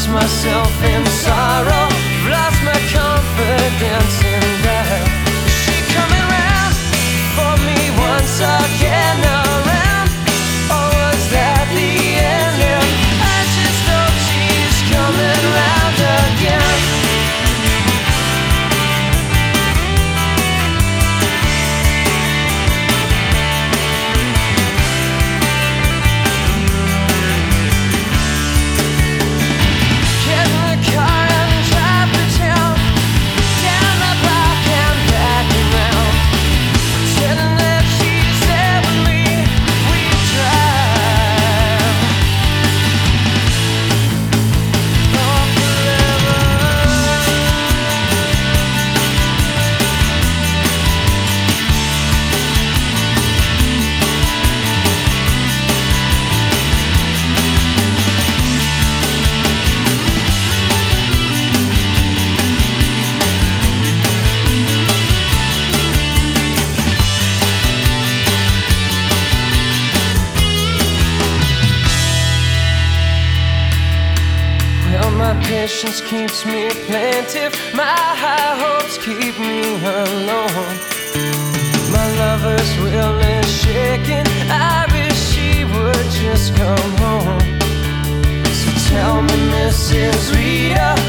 lost myself in sorrow, lost my confidence. patience keeps me plaintive. My high hopes keep me alone. My lover's will is shaking. I wish she would just come home. So tell me, Mrs. Rita.